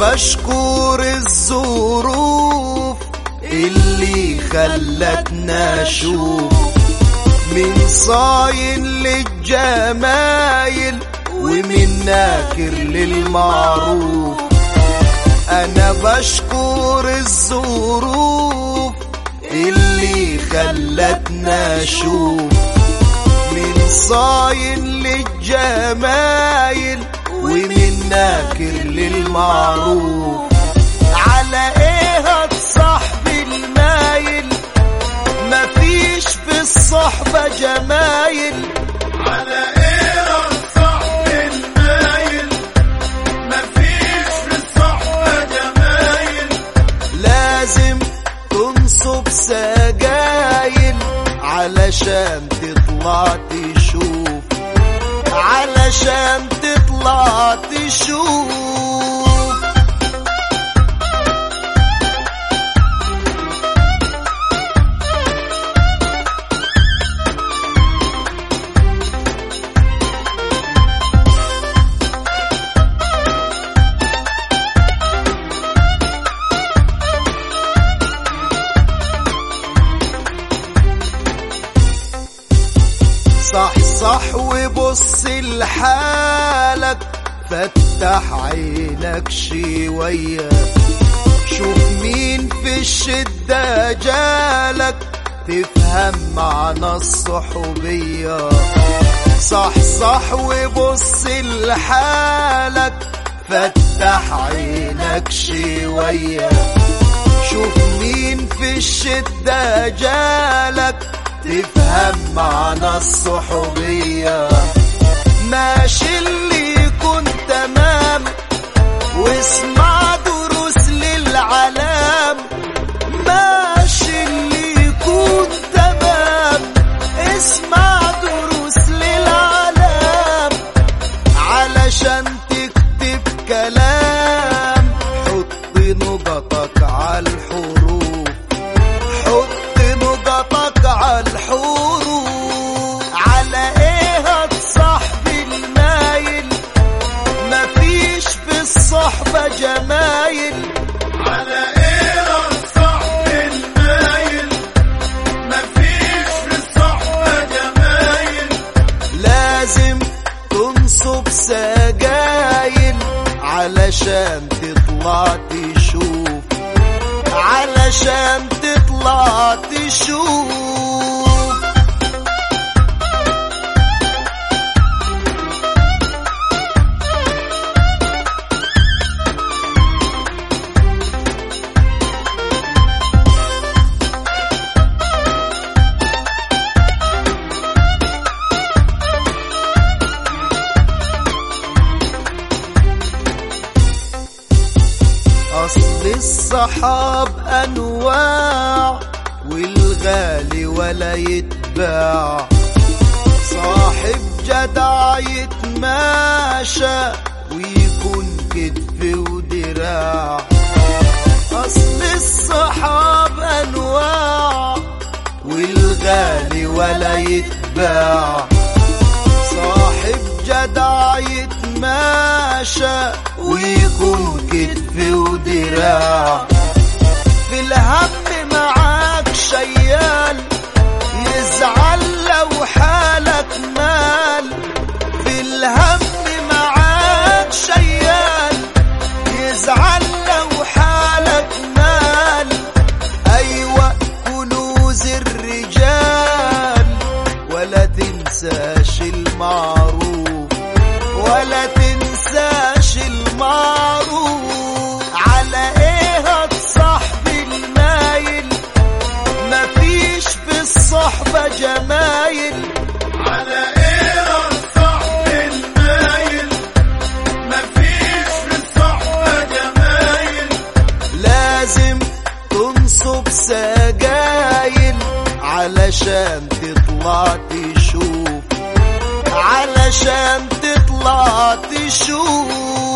بشكر الظروف اللي خلتنا نشوف. من صاين للجمايل ومن ناكر للمعروف. أنا بشكر الظروف اللي خلتنا نشوف. من صاين للجمايل ومن ناكر للمعروف. على إيه هتصاحب المايل؟ مفيش في الصحبة جمايل. على إيه الصحب المايل؟ مفيش في الصحبة جمايل. لازم تنصب سجايل علشان تطلع تشوف. علشان تطلع تشوف وبص لحالك فتح عينك شوية. شوف مين في الشدة جالك تفهم معنى الصحوبية. صح صح وبص لحالك فتح عينك شوية. شوف مين في الشدة جالك تفهم معنى الصحوبية. ماشي اللي يكون تمام واسمع علشان تطلع تشوف علشان تطلع تشوف الصحاب أنواع والغالي ولا يتباع. صاحب جدع يتماشى ويكون كتف ودراع. أصل الصحاب أنواع والغالي ولا يتباع. صاحب جدع يتماشى ويكون كتف ودراع. الهم معاك شيال. علشان تطلع تشوف علشان تطلع تشوف.